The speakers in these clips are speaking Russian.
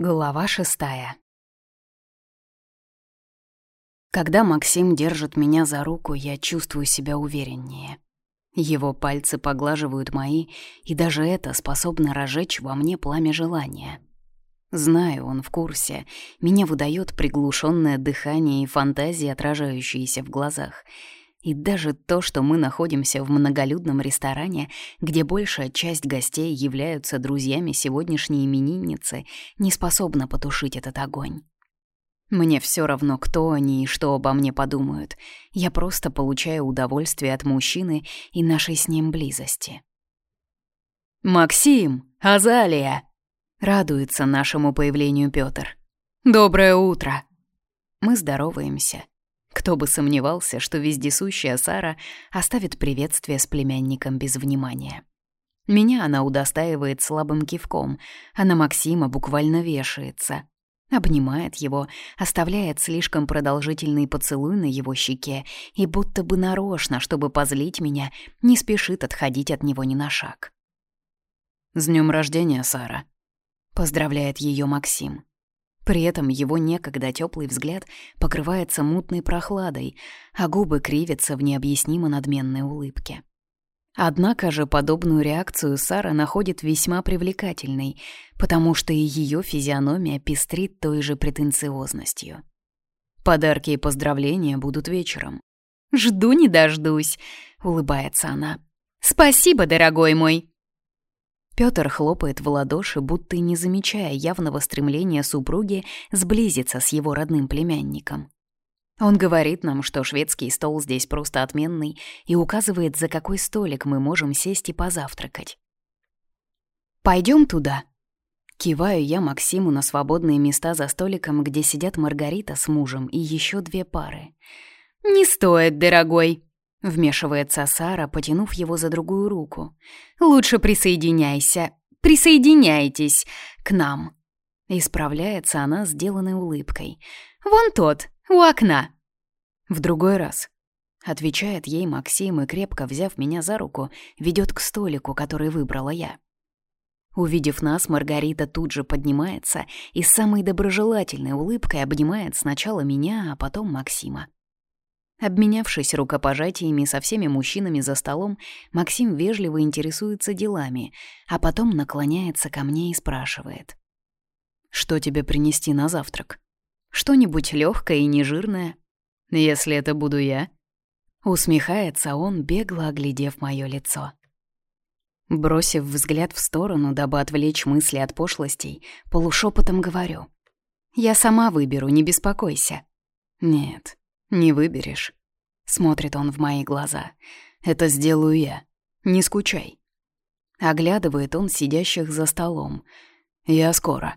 Глава шестая. Когда Максим держит меня за руку, я чувствую себя увереннее. Его пальцы поглаживают мои, и даже это способно разжечь во мне пламя желания. Знаю, он в курсе. Меня выдает приглушенное дыхание и фантазии, отражающиеся в глазах — и даже то, что мы находимся в многолюдном ресторане, где большая часть гостей являются друзьями сегодняшней именинницы, не способно потушить этот огонь. Мне все равно, кто они и что обо мне подумают. Я просто получаю удовольствие от мужчины и нашей с ним близости. «Максим! Азалия!» — радуется нашему появлению Пётр. «Доброе утро!» Мы здороваемся. Кто бы сомневался, что вездесущая Сара оставит приветствие с племянником без внимания. Меня она удостаивает слабым кивком, а на Максима буквально вешается. Обнимает его, оставляет слишком продолжительный поцелуй на его щеке и будто бы нарочно, чтобы позлить меня, не спешит отходить от него ни на шаг. «С днем рождения, Сара!» — поздравляет ее Максим. При этом его некогда теплый взгляд покрывается мутной прохладой, а губы кривятся в необъяснимо надменной улыбке. Однако же подобную реакцию Сара находит весьма привлекательной, потому что и ее физиономия пестрит той же претенциозностью. Подарки и поздравления будут вечером. «Жду не дождусь», — улыбается она. «Спасибо, дорогой мой!» Пётр хлопает в ладоши, будто не замечая явного стремления супруги сблизиться с его родным племянником. Он говорит нам, что шведский стол здесь просто отменный и указывает, за какой столик мы можем сесть и позавтракать. Пойдем туда?» Киваю я Максиму на свободные места за столиком, где сидят Маргарита с мужем и еще две пары. «Не стоит, дорогой!» Вмешивается Сара, потянув его за другую руку. «Лучше присоединяйся, присоединяйтесь к нам». Исправляется она сделанной улыбкой. «Вон тот, у окна». «В другой раз», — отвечает ей Максим и, крепко взяв меня за руку, ведет к столику, который выбрала я. Увидев нас, Маргарита тут же поднимается и с самой доброжелательной улыбкой обнимает сначала меня, а потом Максима. Обменявшись рукопожатиями со всеми мужчинами за столом, Максим вежливо интересуется делами, а потом наклоняется ко мне и спрашивает. «Что тебе принести на завтрак? Что-нибудь легкое и нежирное? Если это буду я?» Усмехается он, бегло оглядев мое лицо. Бросив взгляд в сторону, дабы отвлечь мысли от пошлостей, полушепотом говорю. «Я сама выберу, не беспокойся». «Нет, «Не выберешь», — смотрит он в мои глаза. «Это сделаю я. Не скучай». Оглядывает он сидящих за столом. «Я скоро».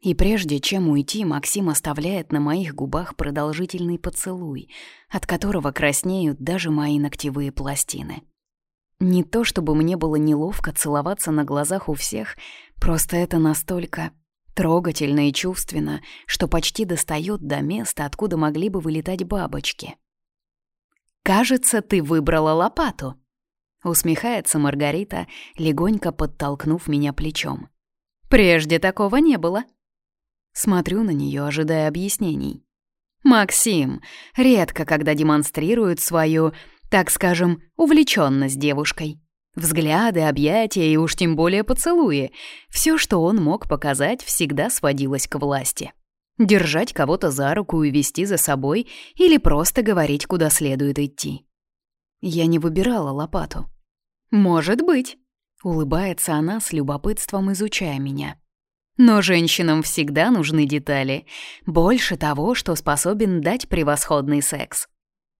И прежде чем уйти, Максим оставляет на моих губах продолжительный поцелуй, от которого краснеют даже мои ногтевые пластины. Не то чтобы мне было неловко целоваться на глазах у всех, просто это настолько Трогательно и чувственно, что почти достает до места, откуда могли бы вылетать бабочки. «Кажется, ты выбрала лопату», — усмехается Маргарита, легонько подтолкнув меня плечом. «Прежде такого не было». Смотрю на нее, ожидая объяснений. «Максим, редко когда демонстрирует свою, так скажем, увлеченность девушкой. Взгляды, объятия и уж тем более поцелуи. Все, что он мог показать, всегда сводилось к власти. Держать кого-то за руку и вести за собой или просто говорить, куда следует идти. Я не выбирала лопату. «Может быть», — улыбается она с любопытством, изучая меня. Но женщинам всегда нужны детали. Больше того, что способен дать превосходный секс.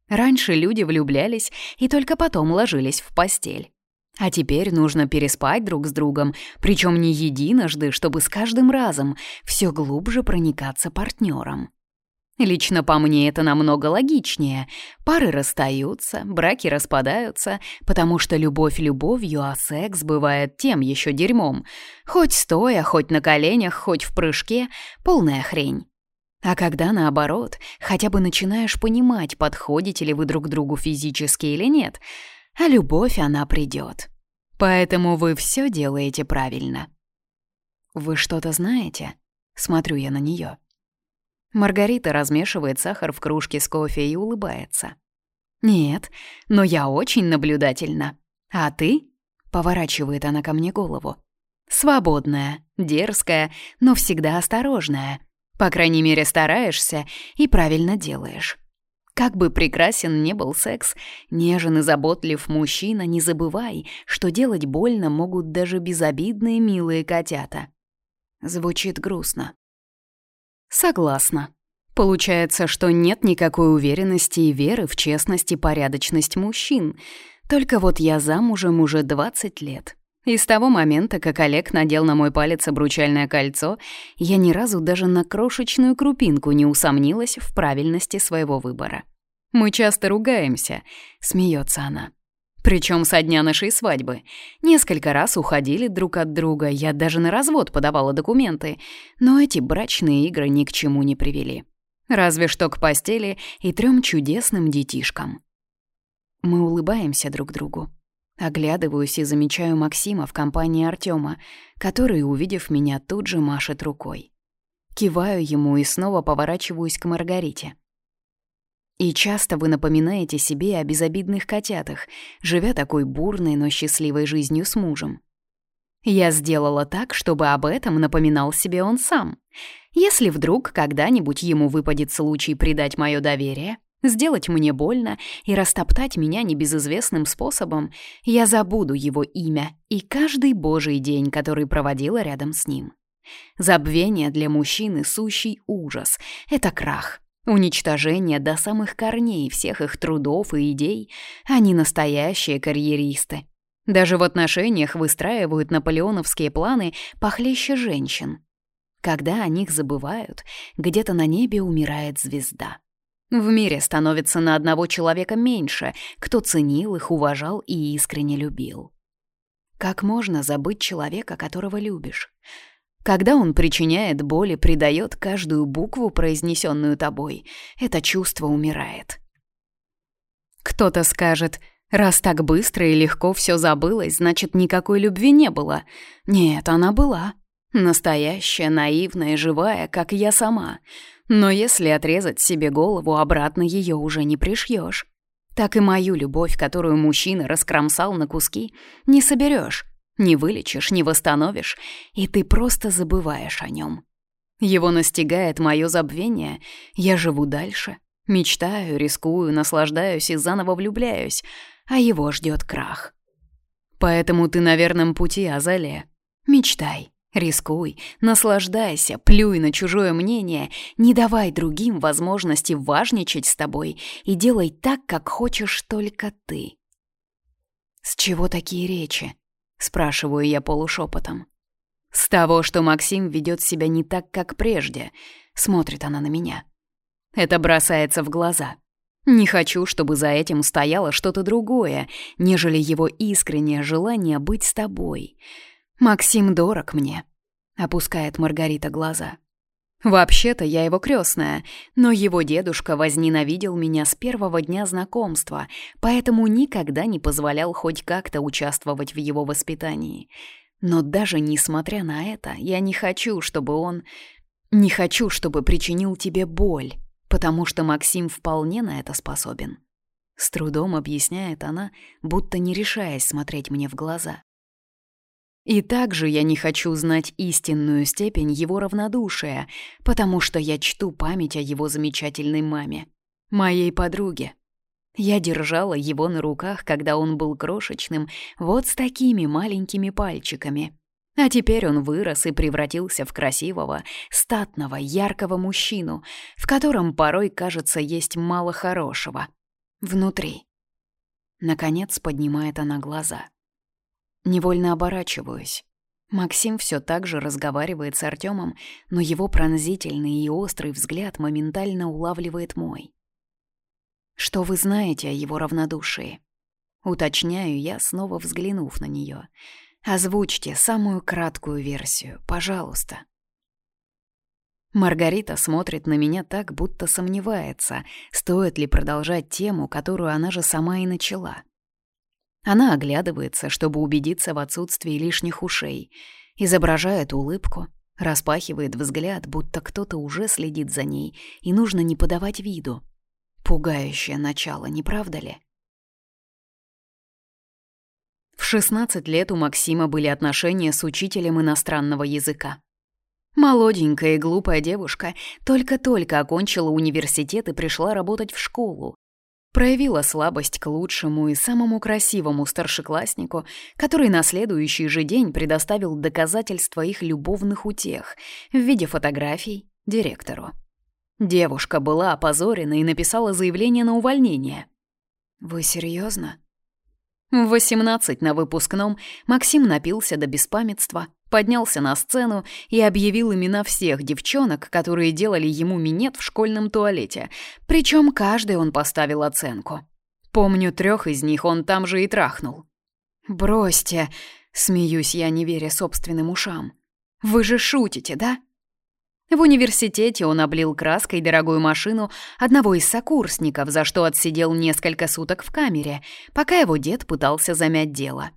Раньше люди влюблялись и только потом ложились в постель. А теперь нужно переспать друг с другом, причем не единожды, чтобы с каждым разом все глубже проникаться партнером. Лично по мне это намного логичнее. Пары расстаются, браки распадаются, потому что любовь любовью, а секс бывает тем еще дерьмом. Хоть стоя, хоть на коленях, хоть в прыжке — полная хрень. А когда наоборот, хотя бы начинаешь понимать, подходите ли вы друг другу физически или нет — а любовь она придет. Поэтому вы все делаете правильно. «Вы что-то знаете?» Смотрю я на нее. Маргарита размешивает сахар в кружке с кофе и улыбается. «Нет, но я очень наблюдательна. А ты?» — поворачивает она ко мне голову. «Свободная, дерзкая, но всегда осторожная. По крайней мере, стараешься и правильно делаешь. Как бы прекрасен не был секс, нежен и заботлив мужчина, не забывай, что делать больно могут даже безобидные милые котята. Звучит грустно. Согласна. Получается, что нет никакой уверенности и веры в честность и порядочность мужчин. Только вот я замужем уже 20 лет. И с того момента, как Олег надел на мой палец обручальное кольцо, я ни разу даже на крошечную крупинку не усомнилась в правильности своего выбора. «Мы часто ругаемся», — смеется она. Причем со дня нашей свадьбы. Несколько раз уходили друг от друга, я даже на развод подавала документы, но эти брачные игры ни к чему не привели. Разве что к постели и трем чудесным детишкам. Мы улыбаемся друг другу. Оглядываюсь и замечаю Максима в компании Артема, который, увидев меня, тут же машет рукой. Киваю ему и снова поворачиваюсь к Маргарите. И часто вы напоминаете себе о безобидных котятах, живя такой бурной, но счастливой жизнью с мужем. Я сделала так, чтобы об этом напоминал себе он сам. Если вдруг когда-нибудь ему выпадет случай предать мое доверие, сделать мне больно и растоптать меня небезызвестным способом, я забуду его имя и каждый божий день, который проводила рядом с ним. Забвение для мужчины — сущий ужас. Это крах. Уничтожение до самых корней всех их трудов и идей. Они настоящие карьеристы. Даже в отношениях выстраивают наполеоновские планы похлеще женщин. Когда о них забывают, где-то на небе умирает звезда. В мире становится на одного человека меньше, кто ценил их, уважал и искренне любил. Как можно забыть человека, которого любишь? Когда он причиняет боль и придает каждую букву, произнесенную тобой, это чувство умирает. Кто-то скажет, раз так быстро и легко все забылось, значит, никакой любви не было. Нет, она была. Настоящая, наивная, живая, как я сама — но если отрезать себе голову, обратно ее уже не пришьешь. Так и мою любовь, которую мужчина раскромсал на куски, не соберешь, не вылечишь, не восстановишь, и ты просто забываешь о нем. Его настигает мое забвение, я живу дальше, мечтаю, рискую, наслаждаюсь и заново влюбляюсь, а его ждет крах. Поэтому ты на верном пути, Азалия. Мечтай. Рискуй, наслаждайся, плюй на чужое мнение, не давай другим возможности важничать с тобой и делай так, как хочешь только ты. «С чего такие речи?» — спрашиваю я полушепотом. «С того, что Максим ведет себя не так, как прежде», — смотрит она на меня. Это бросается в глаза. Не хочу, чтобы за этим стояло что-то другое, нежели его искреннее желание быть с тобой — «Максим дорог мне», — опускает Маргарита глаза. «Вообще-то я его крестная, но его дедушка возненавидел меня с первого дня знакомства, поэтому никогда не позволял хоть как-то участвовать в его воспитании. Но даже несмотря на это, я не хочу, чтобы он... Не хочу, чтобы причинил тебе боль, потому что Максим вполне на это способен». С трудом объясняет она, будто не решаясь смотреть мне в глаза. И также я не хочу знать истинную степень его равнодушия, потому что я чту память о его замечательной маме, моей подруге. Я держала его на руках, когда он был крошечным, вот с такими маленькими пальчиками. А теперь он вырос и превратился в красивого, статного, яркого мужчину, в котором порой, кажется, есть мало хорошего. Внутри. Наконец поднимает она глаза. Невольно оборачиваюсь. Максим все так же разговаривает с Артемом, но его пронзительный и острый взгляд моментально улавливает мой. «Что вы знаете о его равнодушии?» Уточняю я, снова взглянув на нее. «Озвучьте самую краткую версию, пожалуйста». Маргарита смотрит на меня так, будто сомневается, стоит ли продолжать тему, которую она же сама и начала. Она оглядывается, чтобы убедиться в отсутствии лишних ушей. изображает улыбку, распахивает взгляд, будто кто-то уже следит за ней, и нужно не подавать виду. Пугающее начало, не правда ли? В 16 лет у Максима были отношения с учителем иностранного языка. Молоденькая и глупая девушка только-только окончила университет и пришла работать в школу. Проявила слабость к лучшему и самому красивому старшекласснику, который на следующий же день предоставил доказательства их любовных утех в виде фотографий директору. Девушка была опозорена и написала заявление на увольнение. «Вы серьезно? В 18 на выпускном Максим напился до беспамятства, поднялся на сцену и объявил имена всех девчонок, которые делали ему минет в школьном туалете, причем каждый он поставил оценку. Помню, трех из них он там же и трахнул. «Бросьте!» — смеюсь я, не веря собственным ушам. «Вы же шутите, да?» В университете он облил краской дорогую машину одного из сокурсников, за что отсидел несколько суток в камере, пока его дед пытался замять дело.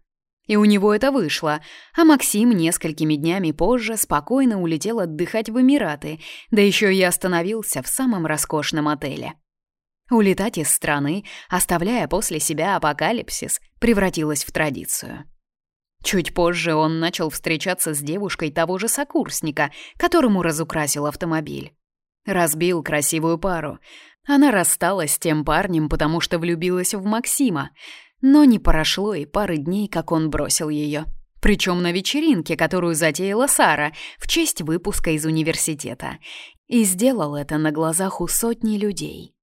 И у него это вышло, а Максим несколькими днями позже спокойно улетел отдыхать в Эмираты, да еще и остановился в самом роскошном отеле. Улетать из страны, оставляя после себя апокалипсис, превратилось в традицию. Чуть позже он начал встречаться с девушкой того же сокурсника, которому разукрасил автомобиль. Разбил красивую пару. Она рассталась с тем парнем, потому что влюбилась в Максима. Но не прошло и пары дней, как он бросил ее. Причем на вечеринке, которую затеяла Сара в честь выпуска из университета. И сделал это на глазах у сотни людей.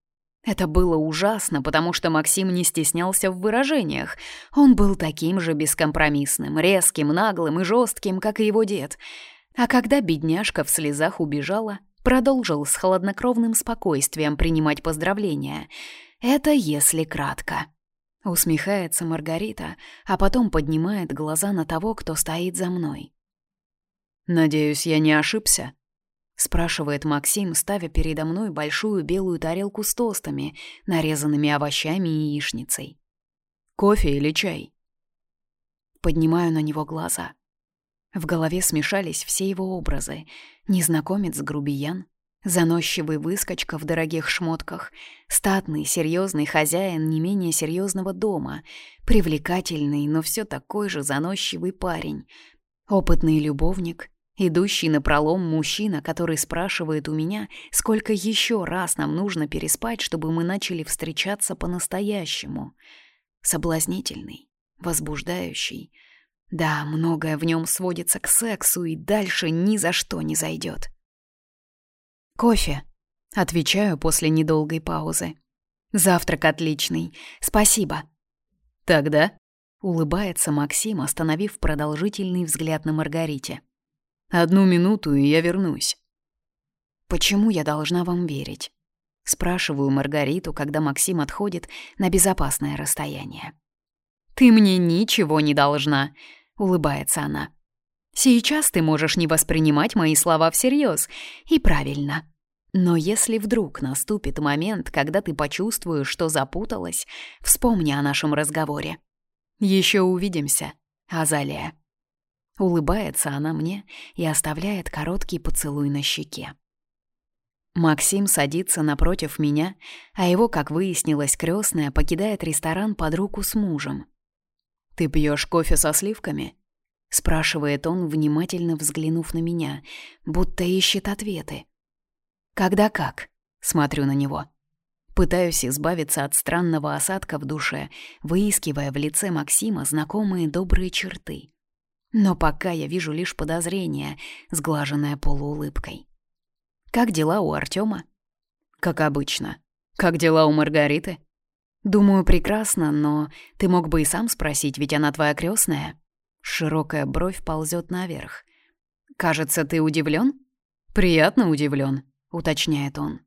Это было ужасно, потому что Максим не стеснялся в выражениях. Он был таким же бескомпромиссным, резким, наглым и жестким, как и его дед. А когда бедняжка в слезах убежала, продолжил с холоднокровным спокойствием принимать поздравления. Это если кратко. Усмехается Маргарита, а потом поднимает глаза на того, кто стоит за мной. «Надеюсь, я не ошибся?» спрашивает Максим, ставя передо мной большую белую тарелку с тостами, нарезанными овощами и яичницей. Кофе или чай? Поднимаю на него глаза. В голове смешались все его образы. Незнакомец-грубиян, заносчивый выскочка в дорогих шмотках, статный, серьезный хозяин не менее серьезного дома, привлекательный, но все такой же заносчивый парень, опытный любовник — Идущий на пролом мужчина, который спрашивает у меня, сколько еще раз нам нужно переспать, чтобы мы начали встречаться по-настоящему. Соблазнительный, возбуждающий. Да, многое в нем сводится к сексу и дальше ни за что не зайдет. «Кофе», — отвечаю после недолгой паузы. «Завтрак отличный. Спасибо». «Тогда?» — улыбается Максим, остановив продолжительный взгляд на Маргарите. Одну минуту, и я вернусь. Почему я должна вам верить? Спрашиваю Маргариту, когда Максим отходит на безопасное расстояние. «Ты мне ничего не должна», — улыбается она. «Сейчас ты можешь не воспринимать мои слова всерьез, и правильно. Но если вдруг наступит момент, когда ты почувствуешь, что запуталась, вспомни о нашем разговоре. Еще увидимся, Азалия». Улыбается она мне и оставляет короткий поцелуй на щеке. Максим садится напротив меня, а его, как выяснилось, крестная покидает ресторан под руку с мужем. «Ты пьешь кофе со сливками?» — спрашивает он, внимательно взглянув на меня, будто ищет ответы. «Когда как?» — смотрю на него. Пытаюсь избавиться от странного осадка в душе, выискивая в лице Максима знакомые добрые черты. Но пока я вижу лишь подозрение, сглаженное полуулыбкой. «Как дела у Артема? «Как обычно. Как дела у Маргариты?» «Думаю, прекрасно, но ты мог бы и сам спросить, ведь она твоя крестная. Широкая бровь ползет наверх. «Кажется, ты удивлен? «Приятно удивлен, уточняет он.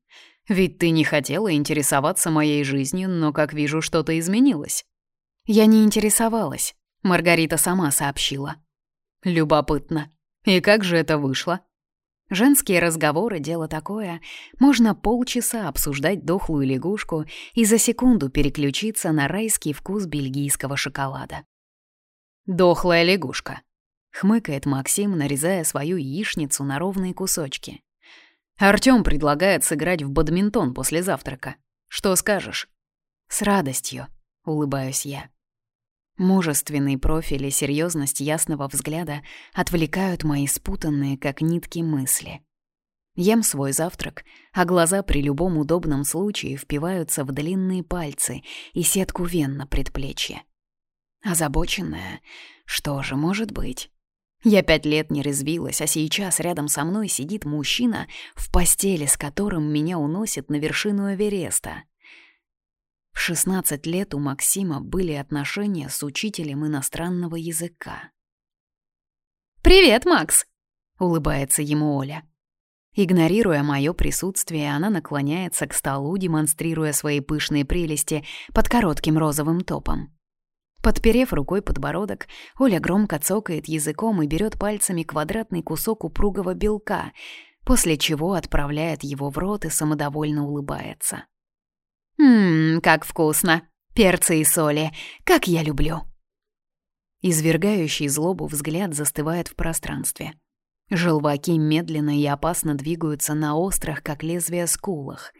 «Ведь ты не хотела интересоваться моей жизнью, но, как вижу, что-то изменилось». «Я не интересовалась», — Маргарита сама сообщила. Любопытно. И как же это вышло? Женские разговоры — дело такое. Можно полчаса обсуждать дохлую лягушку и за секунду переключиться на райский вкус бельгийского шоколада. Дохлая лягушка. — хмыкает Максим, нарезая свою яичницу на ровные кусочки. «Артём предлагает сыграть в бадминтон после завтрака. Что скажешь?» «С радостью», — улыбаюсь я. Мужественный профиль и серьезность ясного взгляда отвлекают мои спутанные, как нитки, мысли. Ем свой завтрак, а глаза при любом удобном случае впиваются в длинные пальцы и сетку вен на предплечье. Озабоченная, что же может быть? Я пять лет не развилась, а сейчас рядом со мной сидит мужчина, в постели с которым меня уносит на вершину Эвереста. В 16 лет у Максима были отношения с учителем иностранного языка. «Привет, Макс!» — улыбается ему Оля. Игнорируя мое присутствие, она наклоняется к столу, демонстрируя свои пышные прелести под коротким розовым топом. Подперев рукой подбородок, Оля громко цокает языком и берет пальцами квадратный кусок упругого белка, после чего отправляет его в рот и самодовольно улыбается. «Ммм, как вкусно! Перцы и соли! Как я люблю!» Извергающий злобу взгляд застывает в пространстве. Желваки медленно и опасно двигаются на острых, как лезвие, скулах.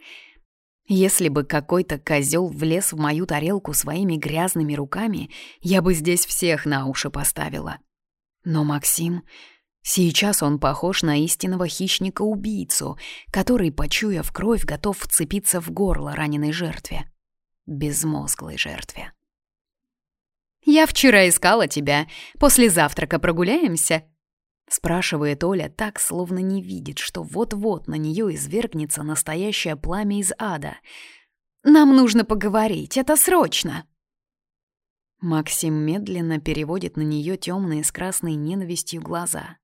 Если бы какой-то козел влез в мою тарелку своими грязными руками, я бы здесь всех на уши поставила. Но Максим... Сейчас он похож на истинного хищника-убийцу, который, почуяв кровь, готов вцепиться в горло раненой жертве. Безмозглой жертве. «Я вчера искала тебя. После завтрака прогуляемся?» Спрашивает Оля так, словно не видит, что вот-вот на нее извергнется настоящее пламя из ада. «Нам нужно поговорить, это срочно!» Максим медленно переводит на нее темные с красной ненавистью глаза.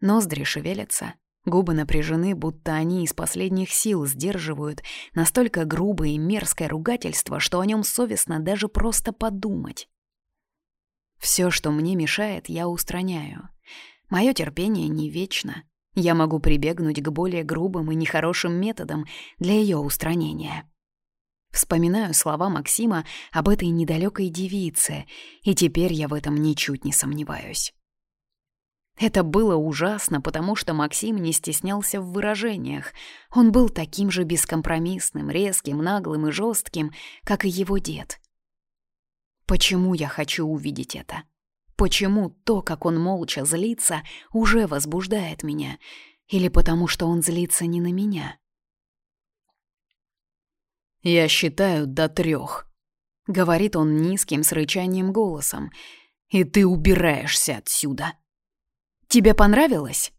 Ноздри шевелятся, губы напряжены, будто они из последних сил сдерживают настолько грубое и мерзкое ругательство, что о нем совестно даже просто подумать. Все, что мне мешает, я устраняю. Мое терпение не вечно. Я могу прибегнуть к более грубым и нехорошим методам для ее устранения. Вспоминаю слова Максима об этой недалекой девице, и теперь я в этом ничуть не сомневаюсь. Это было ужасно, потому что Максим не стеснялся в выражениях. Он был таким же бескомпромиссным, резким, наглым и жестким, как и его дед. Почему я хочу увидеть это? Почему то, как он молча злится, уже возбуждает меня? Или потому что он злится не на меня? «Я считаю до трех», — говорит он низким с рычанием голосом, «и ты убираешься отсюда». «Тебе понравилось?»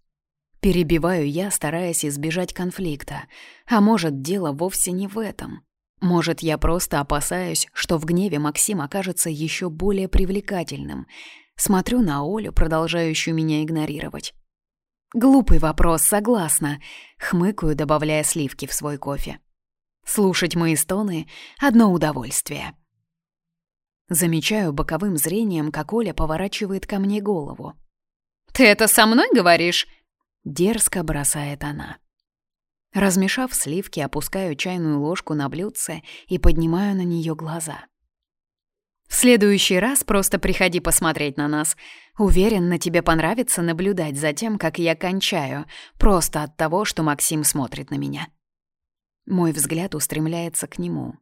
Перебиваю я, стараясь избежать конфликта. А может, дело вовсе не в этом. Может, я просто опасаюсь, что в гневе Максим окажется еще более привлекательным. Смотрю на Олю, продолжающую меня игнорировать. Глупый вопрос, согласна. Хмыкаю, добавляя сливки в свой кофе. Слушать мои стоны — одно удовольствие. Замечаю боковым зрением, как Оля поворачивает ко мне голову. «Ты это со мной говоришь?» Дерзко бросает она. Размешав сливки, опускаю чайную ложку на блюдце и поднимаю на нее глаза. В следующий раз просто приходи посмотреть на нас. Уверен, на тебе понравится наблюдать за тем, как я кончаю, просто от того, что Максим смотрит на меня. Мой взгляд устремляется к нему,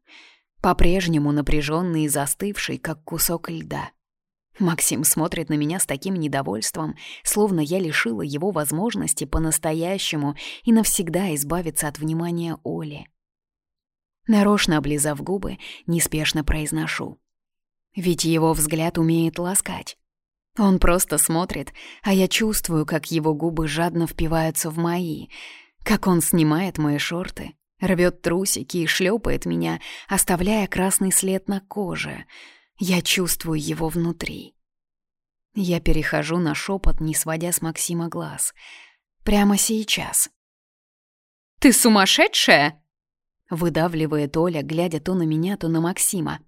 по-прежнему напряженный и застывший, как кусок льда. Максим смотрит на меня с таким недовольством, словно я лишила его возможности по-настоящему и навсегда избавиться от внимания Оли. Нарочно облизав губы, неспешно произношу. Ведь его взгляд умеет ласкать. Он просто смотрит, а я чувствую, как его губы жадно впиваются в мои, как он снимает мои шорты, рвет трусики и шлепает меня, оставляя красный след на коже. Я чувствую его внутри. Я перехожу на шепот, не сводя с Максима глаз. Прямо сейчас. «Ты сумасшедшая?» Выдавливает Оля, глядя то на меня, то на Максима.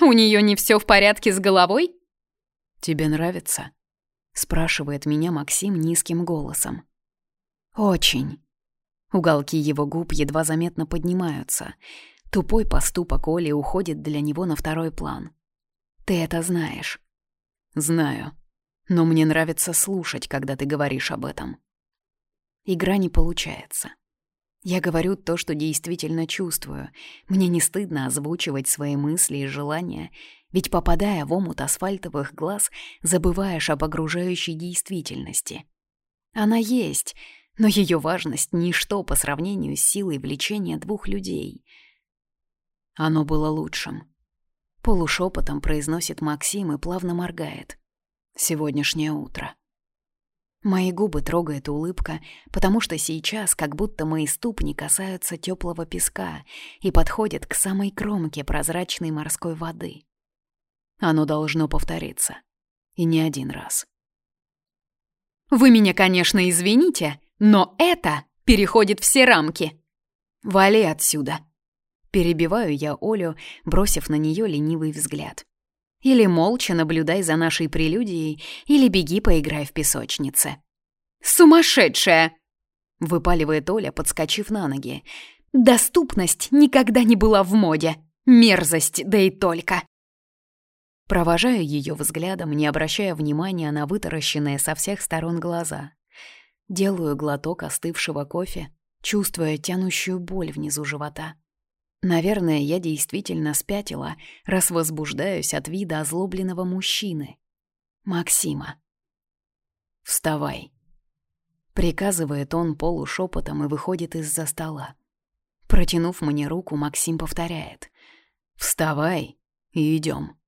У нее не все в порядке с головой? Тебе нравится? спрашивает меня Максим низким голосом. Очень. Уголки его губ едва заметно поднимаются. Тупой поступок Оли уходит для него на второй план. Ты это знаешь. Знаю. но мне нравится слушать, когда ты говоришь об этом. Игра не получается. Я говорю то, что действительно чувствую. Мне не стыдно озвучивать свои мысли и желания, ведь попадая в омут асфальтовых глаз, забываешь об окружающей действительности. Она есть, но ее важность — ничто по сравнению с силой влечения двух людей. Оно было лучшим. Полушепотом произносит Максим и плавно моргает. Сегодняшнее утро. Мои губы трогает улыбка, потому что сейчас как будто мои ступни касаются теплого песка и подходят к самой кромке прозрачной морской воды. Оно должно повториться. И не один раз. «Вы меня, конечно, извините, но это переходит все рамки. Вали отсюда!» Перебиваю я Олю, бросив на нее ленивый взгляд. Или молча наблюдай за нашей прелюдией, или беги поиграй в песочнице. «Сумасшедшая!» — выпаливает Оля, подскочив на ноги. «Доступность никогда не была в моде. Мерзость, да и только!» Провожаю ее взглядом, не обращая внимания на вытаращенные со всех сторон глаза. Делаю глоток остывшего кофе, чувствуя тянущую боль внизу живота. Наверное, я действительно спятила, раз возбуждаюсь от вида озлобленного мужчины. Максима. «Вставай», — приказывает он полушепотом и выходит из-за стола. Протянув мне руку, Максим повторяет. «Вставай и идем.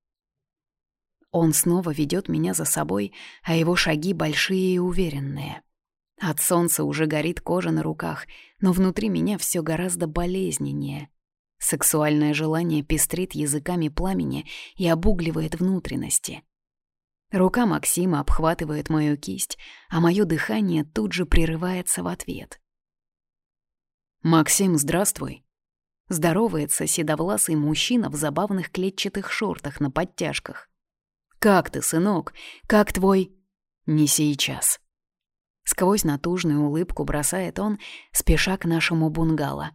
Он снова ведет меня за собой, а его шаги большие и уверенные. От солнца уже горит кожа на руках, но внутри меня все гораздо болезненнее — Сексуальное желание пестрит языками пламени и обугливает внутренности. Рука Максима обхватывает мою кисть, а мое дыхание тут же прерывается в ответ. «Максим, здравствуй!» Здоровается седовласый мужчина в забавных клетчатых шортах на подтяжках. «Как ты, сынок? Как твой...» «Не сейчас». Сквозь натужную улыбку бросает он, спеша к нашему бунгало.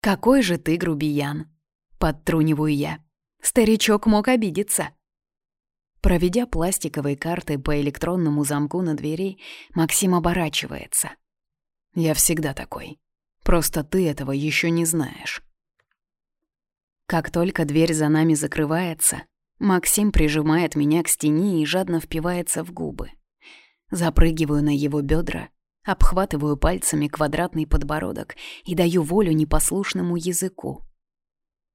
«Какой же ты грубиян!» — подтруниваю я. Старичок мог обидеться. Проведя пластиковой картой по электронному замку на двери, Максим оборачивается. «Я всегда такой. Просто ты этого еще не знаешь». Как только дверь за нами закрывается, Максим прижимает меня к стене и жадно впивается в губы. Запрыгиваю на его бедра Обхватываю пальцами квадратный подбородок и даю волю непослушному языку.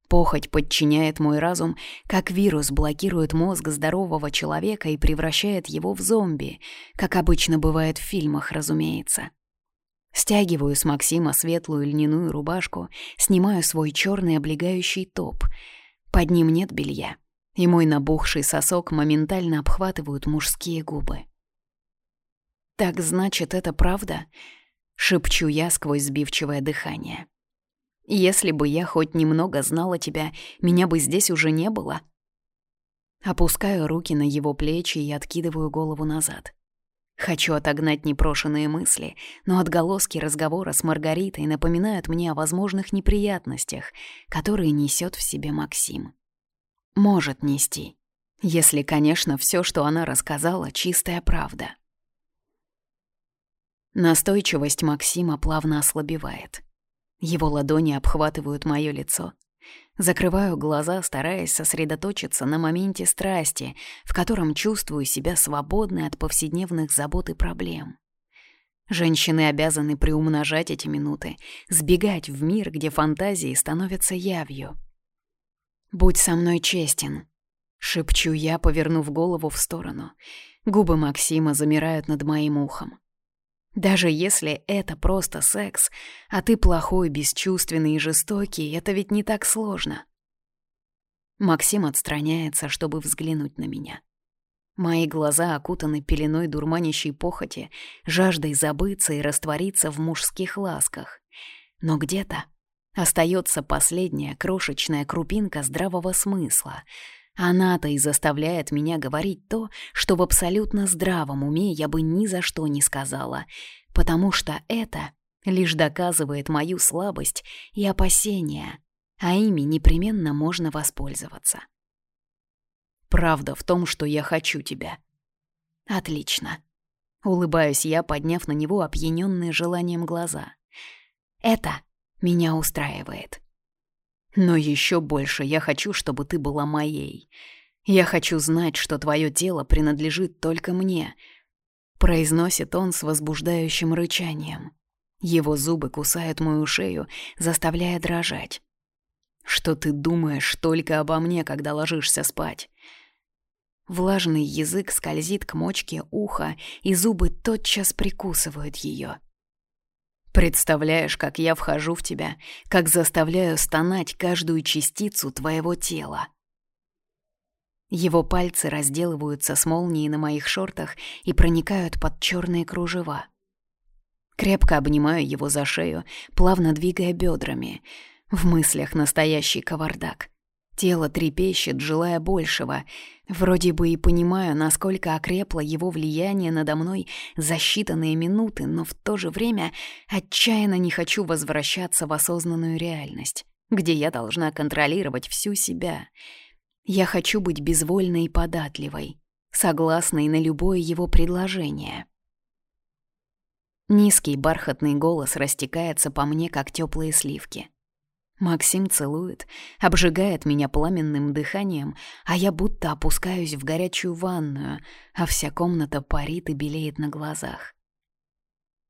Похоть подчиняет мой разум, как вирус блокирует мозг здорового человека и превращает его в зомби, как обычно бывает в фильмах, разумеется. Стягиваю с Максима светлую льняную рубашку, снимаю свой черный облегающий топ. Под ним нет белья, и мой набухший сосок моментально обхватывают мужские губы. «Так значит, это правда?» — шепчу я сквозь сбивчивое дыхание. «Если бы я хоть немного знала тебя, меня бы здесь уже не было». Опускаю руки на его плечи и откидываю голову назад. Хочу отогнать непрошенные мысли, но отголоски разговора с Маргаритой напоминают мне о возможных неприятностях, которые несет в себе Максим. Может нести, если, конечно, все, что она рассказала, чистая правда. Настойчивость Максима плавно ослабевает. Его ладони обхватывают моё лицо. Закрываю глаза, стараясь сосредоточиться на моменте страсти, в котором чувствую себя свободной от повседневных забот и проблем. Женщины обязаны приумножать эти минуты, сбегать в мир, где фантазии становятся явью. «Будь со мной честен», — шепчу я, повернув голову в сторону. Губы Максима замирают над моим ухом. Даже если это просто секс, а ты плохой, бесчувственный и жестокий, это ведь не так сложно. Максим отстраняется, чтобы взглянуть на меня. Мои глаза окутаны пеленой дурманящей похоти, жаждой забыться и раствориться в мужских ласках. Но где-то остается последняя крошечная крупинка здравого смысла — она-то и заставляет меня говорить то, что в абсолютно здравом уме я бы ни за что не сказала, потому что это лишь доказывает мою слабость и опасения, а ими непременно можно воспользоваться. Правда в том, что я хочу тебя. Отлично. Улыбаюсь я, подняв на него опьяненные желанием глаза. Это меня устраивает. Но еще больше я хочу, чтобы ты была моей. Я хочу знать, что твое тело принадлежит только мне. Произносит он с возбуждающим рычанием. Его зубы кусают мою шею, заставляя дрожать. Что ты думаешь только обо мне, когда ложишься спать? Влажный язык скользит к мочке уха, и зубы тотчас прикусывают ее. Представляешь, как я вхожу в тебя, как заставляю стонать каждую частицу твоего тела. Его пальцы разделываются с молнией на моих шортах и проникают под черные кружева. Крепко обнимаю его за шею, плавно двигая бедрами. В мыслях настоящий кавардак. Тело трепещет, желая большего. Вроде бы и понимаю, насколько окрепло его влияние надо мной за считанные минуты, но в то же время отчаянно не хочу возвращаться в осознанную реальность, где я должна контролировать всю себя. Я хочу быть безвольной и податливой, согласной на любое его предложение. Низкий бархатный голос растекается по мне, как теплые сливки. Максим целует, обжигает меня пламенным дыханием, а я будто опускаюсь в горячую ванную, а вся комната парит и белеет на глазах.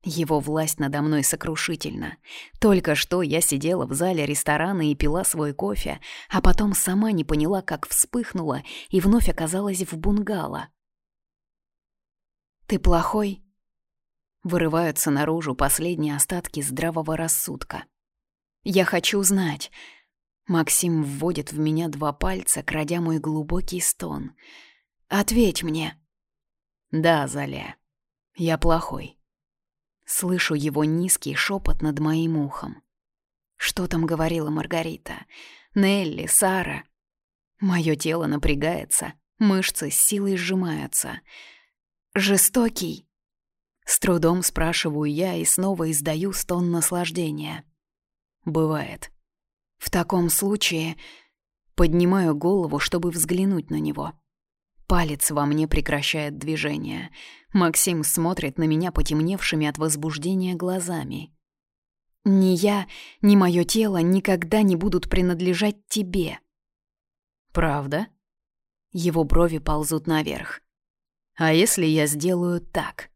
Его власть надо мной сокрушительна. Только что я сидела в зале ресторана и пила свой кофе, а потом сама не поняла, как вспыхнула и вновь оказалась в бунгало. «Ты плохой?» Вырываются наружу последние остатки здравого рассудка. Я хочу знать. Максим вводит в меня два пальца, крадя мой глубокий стон. Ответь мне. Да, Заля, я плохой. Слышу его низкий шепот над моим ухом. Что там говорила Маргарита? Нелли, Сара? Мое тело напрягается, мышцы с силой сжимаются. Жестокий? С трудом спрашиваю я и снова издаю стон наслаждения. Бывает. В таком случае поднимаю голову, чтобы взглянуть на него. Палец во мне прекращает движение. Максим смотрит на меня потемневшими от возбуждения глазами. «Ни я, ни мое тело никогда не будут принадлежать тебе». «Правда?» Его брови ползут наверх. «А если я сделаю так?»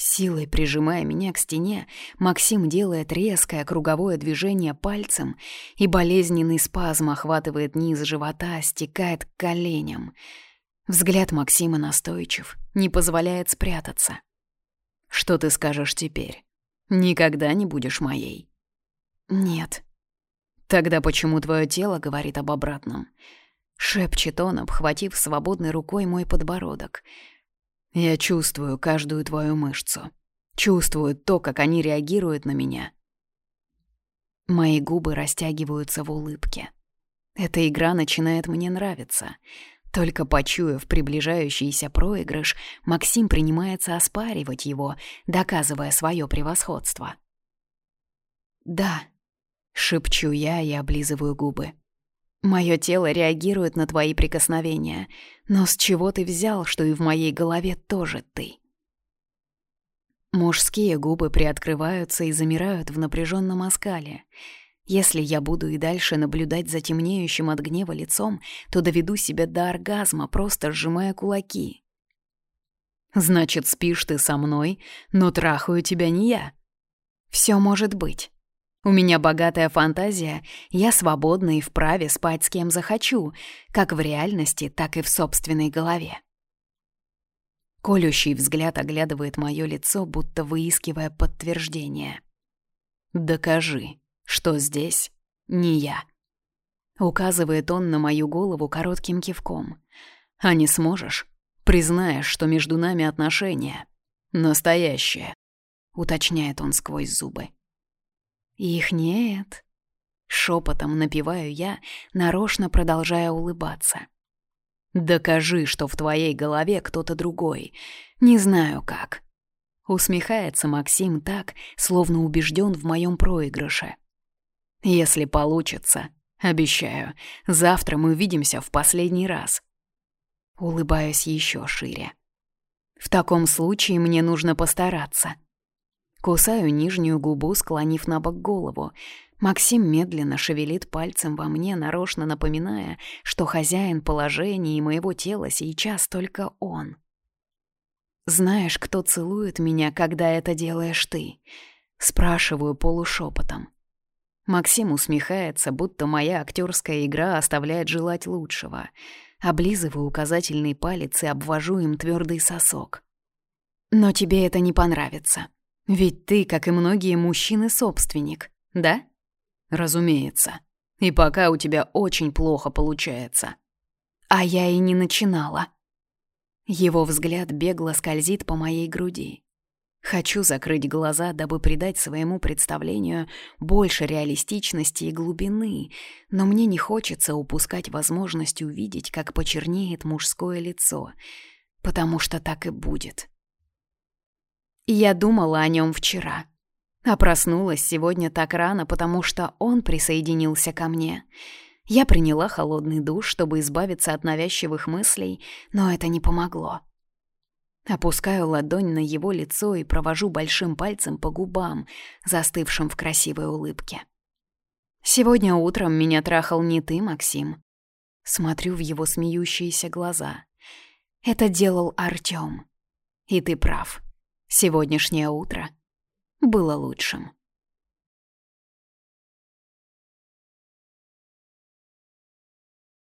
Силой прижимая меня к стене, Максим делает резкое круговое движение пальцем, и болезненный спазм охватывает низ живота, стекает к коленям. Взгляд Максима настойчив, не позволяет спрятаться. «Что ты скажешь теперь? Никогда не будешь моей?» «Нет». «Тогда почему твое тело говорит об обратном?» Шепчет он, обхватив свободной рукой мой подбородок — я чувствую каждую твою мышцу. Чувствую то, как они реагируют на меня. Мои губы растягиваются в улыбке. Эта игра начинает мне нравиться. Только почуяв приближающийся проигрыш, Максим принимается оспаривать его, доказывая свое превосходство. «Да», — шепчу я и облизываю губы. Мое тело реагирует на твои прикосновения, но с чего ты взял, что и в моей голове тоже ты? Мужские губы приоткрываются и замирают в напряженном оскале. Если я буду и дальше наблюдать за темнеющим от гнева лицом, то доведу себя до оргазма, просто сжимая кулаки. «Значит, спишь ты со мной, но трахаю тебя не я». «Все может быть». У меня богатая фантазия, я свободна и вправе спать с кем захочу, как в реальности, так и в собственной голове. Колющий взгляд оглядывает мое лицо, будто выискивая подтверждение. «Докажи, что здесь не я», — указывает он на мою голову коротким кивком. «А не сможешь? Признаешь, что между нами отношения. Настоящее», — уточняет он сквозь зубы. Их нет. Шепотом напеваю я, нарочно продолжая улыбаться. Докажи, что в твоей голове кто-то другой. Не знаю как. Усмехается Максим так, словно убежден в моем проигрыше. Если получится, обещаю, завтра мы увидимся в последний раз. Улыбаюсь еще шире. В таком случае мне нужно постараться. Кусаю нижнюю губу, склонив на бок голову. Максим медленно шевелит пальцем во мне, нарочно напоминая, что хозяин положения и моего тела сейчас только он. «Знаешь, кто целует меня, когда это делаешь ты?» Спрашиваю полушепотом. Максим усмехается, будто моя актерская игра оставляет желать лучшего. Облизываю указательный палец и обвожу им твердый сосок. «Но тебе это не понравится. Ведь ты, как и многие мужчины, собственник, да?» «Разумеется. И пока у тебя очень плохо получается». «А я и не начинала». Его взгляд бегло скользит по моей груди. Хочу закрыть глаза, дабы придать своему представлению больше реалистичности и глубины, но мне не хочется упускать возможность увидеть, как почернеет мужское лицо, потому что так и будет. Я думала о нем вчера, а проснулась сегодня так рано, потому что он присоединился ко мне. Я приняла холодный душ, чтобы избавиться от навязчивых мыслей, но это не помогло. Опускаю ладонь на его лицо и провожу большим пальцем по губам, застывшим в красивой улыбке. «Сегодня утром меня трахал не ты, Максим». Смотрю в его смеющиеся глаза. «Это делал Артём. И ты прав. Сегодняшнее утро было лучшим».